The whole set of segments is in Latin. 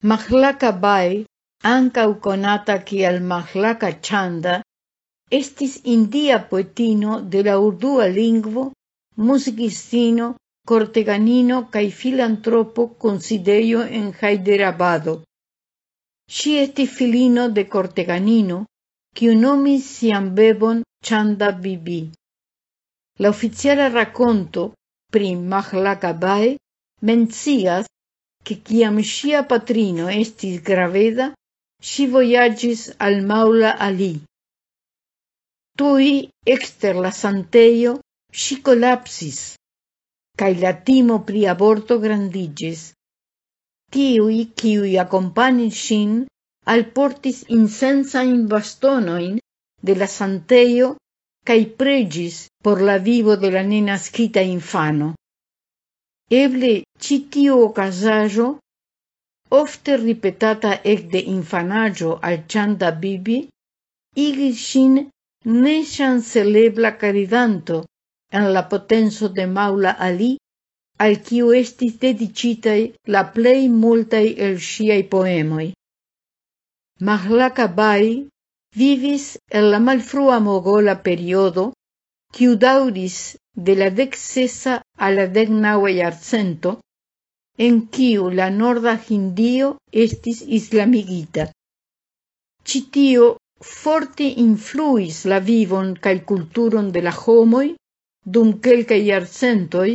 Mahlaka Bai, ancau conata kiel Mahlaka Chanda, estis india poetino de la urdua lingvo, musicistino, corteganino cae filantropo consideio en Hyderabado. Si estis filino de corteganino, quiu nomis siam bebon Chanda Bibi. La oficiala raconto pri Mahlaka Bai mencias che ciam sia patrino estis graveda, si voyagis al Maula Ali. Tui exter la santeio si colapsis, cae la timo pri aborto grandigis. Tiui, ciui accompanis sin, alportis insensain bastonoin de la santeio cae pregis por la vivo de la nena scita infano. Eble ĉi tiu ofte ripetata ec de infanaggio al chanda Bibi, igis sin ne chancelebla caridanto en la potenso de Maula Ali, al kiu estis dediĉitaj la plei multai el ŝiaj poemoi. Mahlaka Bai vivis en la malfrua mogola periodo De la deksesa a la deknaŭa jarcento, en kiu la norda Hindio estis islamigita. Chitio forte influis la vivon kaj culturon de la homoj dum kelkaj jarcentoj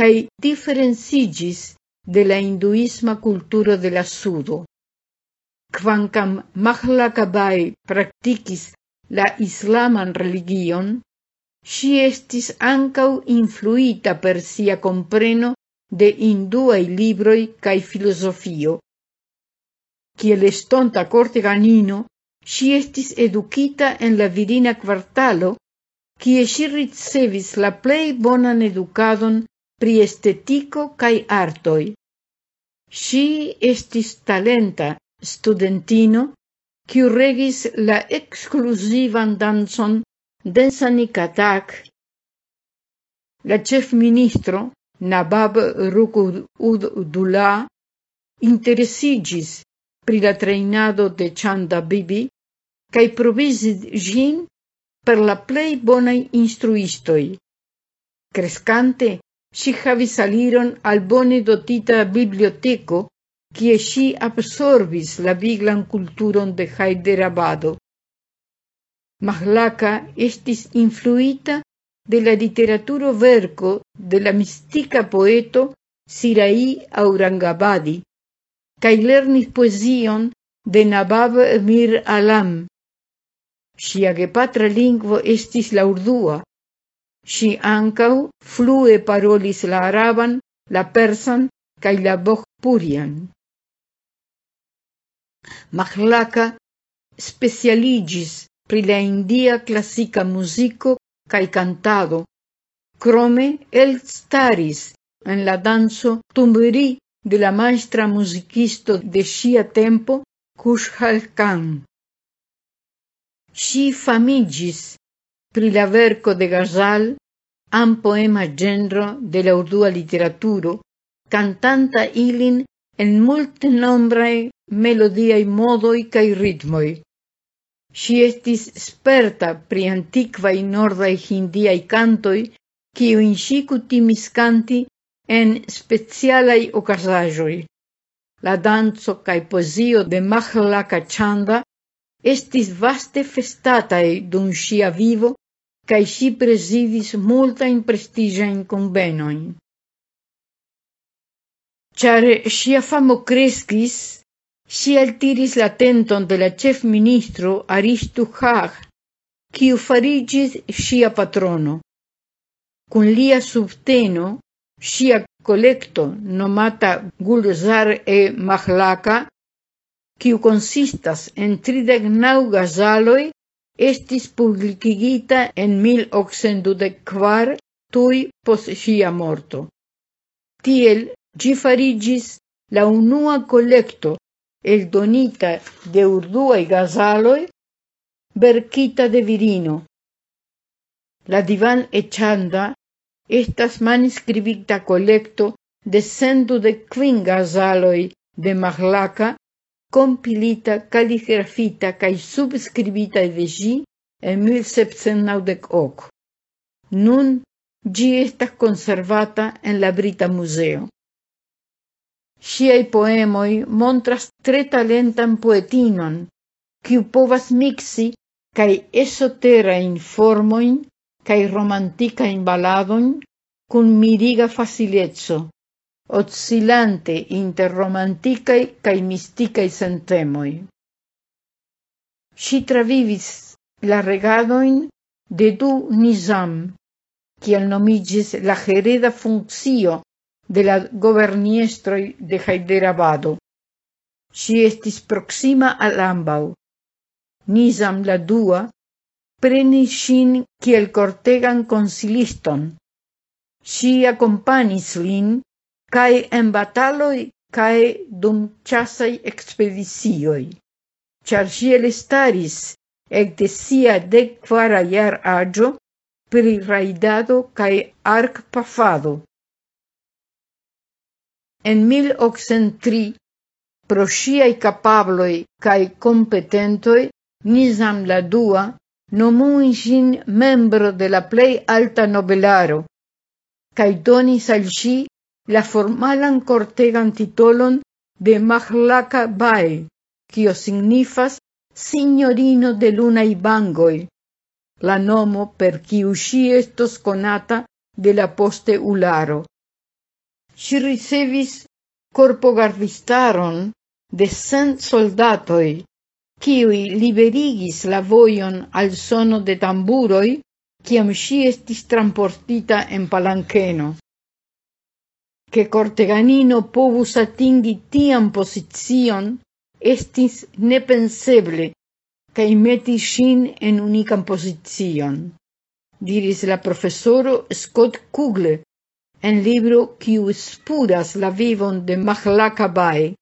kaj diferenciĝis de la hinduisma kulturo de la sudo. Kvankam Mahlakabaj praktikis la islaman religion, si estis ancau influita per sia compreno de induai libroi cae filosofio. Ciel estonta corteganino, si estis educita en la virina quartalo, cie si ricevis la plei bonan educadon pri estetico cae artoi. Si estis talenta studentino, kiu regis la exclusivan danzon Densanikatak, la chef ministro Nabab Rukhudullah interesigis pri la treinado de Chanda Bibi kai provisit ĝin per la plei bonai instruistoi. Crescante, si havis aliron al bone dotita biblioteco, kie si absorbis la viglan culturon de Hyderabado. Mahlaka estis influita de la literaturo verco de la mistica poeto Sirai Aurangabadi cae lernis poesion de Nabab Mir Alam. Sia gepatra lingvo estis la urdua. Si ancau flue parolis la araban, la persan cae la bohpurian. Mahlaka specialigis pri la india klasika muziko cantado, kantado. el elstaris en la danco Tumbiri de la maestra muzikisto de ŝia tempo Kushal Khan. Ŝi famiĝis pri la verko de Ghazal, ampoema genro de la urdua literaturo, cantanta ilin en multenombraj melodiaj modoj kaj ritmoj. Si estis sperta pri antiquai nordai hindiai cantoi, cantoj, in si cutimis canti en specialai ocasajoi. La danzo cae pozio de Mahlaka Chanda estis vaste festatae dun sia vivo kaj ŝi prezidis multajn in convenoin. Ciare sia famo crescis, si altiris la tenton de la chef ministro Aristu Hag, quiu farigis sia patrono. Kun lia subteno, sia collecto nomata Gulzar-e-Mahlaka, quiu consistas en tridec nau gazaloi, estis publicigita en 1824 tui pos sia morto. Tiel gi farigis la unua collecto El donita de Urdua y Gazaloj, Berquita de Virino. La divan echanda estas manuscribita colecto descendo de quin gazaloj de Mahlaca, compilita, caligrafita kaj subskribita de ĝi en 1798. Nun ĝi estas conservata en la Brita Museo. Siei poemoi montras tre talentan poetinon, quiu povas mixi cae esoterain formoin cae romantica baladoin cun miriga facilezzo, oscillante inter romanticae cae misticae sentemoi. Si travivis la regadoin de du nizam, kiel nomigis la hereda funcio de la governiestroi de Hajderabado. Si estis proxima al ambau. Nizam la dua prenis sin kiel cortegan consiliston. Si accompanis lin cae en bataloi cae dum chasai expedicioi. Char si el ŝi ec de sia decquara iar agio pri raidado cae arc pafado. En 1803, pro sciai capabloi cae competentoi, Nizam la Dua nomumis sin membro de la plei alta nobelaro cae donis al ŝi la formalan cortegan titolon de Mahlaka Bae, kio signifas Signorino de lunai bangoi, la nomo per quiu ŝi estos conata de la posteularo si ricevis korpogardistaron de cent soldatoi, quiui liberigis la voion al sono de tamburoi, quiam si estis transportita en palanqueno. Que corteganino povus atingi tiam posizion, estis nepenseble cae metis sin en unican posizion. diris la profesoro Scott Kugle, en libro Kius puras la vivon de Mahlaka Bay.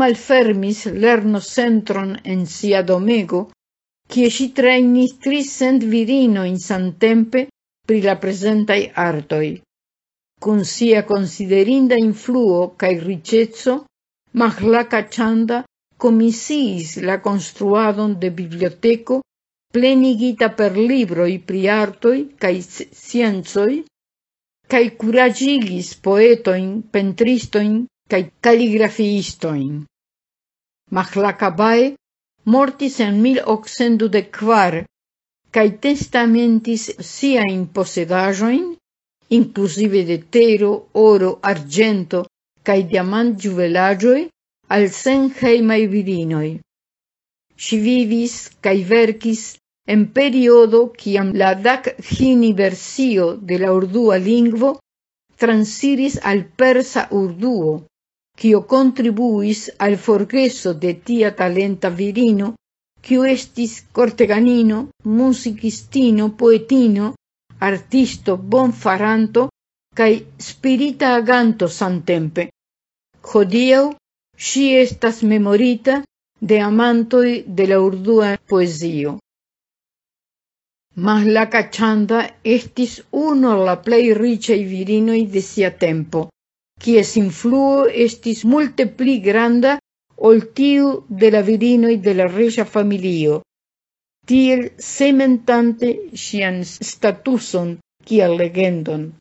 Malfermis lerno-centron en sia domego, kie ŝi trejnis tricent virinojn samtempe pri la prezentaj artoj. Kun sia konsiderinda influo kaj riĉeco, Mahlaka Chanda komisiis la construadon de biblioteko plenigita per libroj pri artoi kaj cae curagigis poetoin, pentristoin, cae kaligrafiistojn. Mahlakabae mortis en 1824 cae testamentis siajn posedajoin, inclusive de tero, oro, argento, cae diamant juvelagioi, al sen senhejmaj virinoi. Si vivis cae verkis en periodo ciam la dac hini versio de la urdua lingvo transiris al persa urduo, cio contribuis al forgeso de tia talenta virino, cio estis corteganino, musicistino, poetino, artisto bonfaranto, cae spirita aganto santempe. Hodiau, si estas memorita de amantoi de la urdua poesio. Mas la cachanda estis uno la plei ricei virinoi de sia tempo, quies influo estis multe pli granda ol tiu de la virinoi de la regia familio, tiel sementante sian statuson kiel legendon.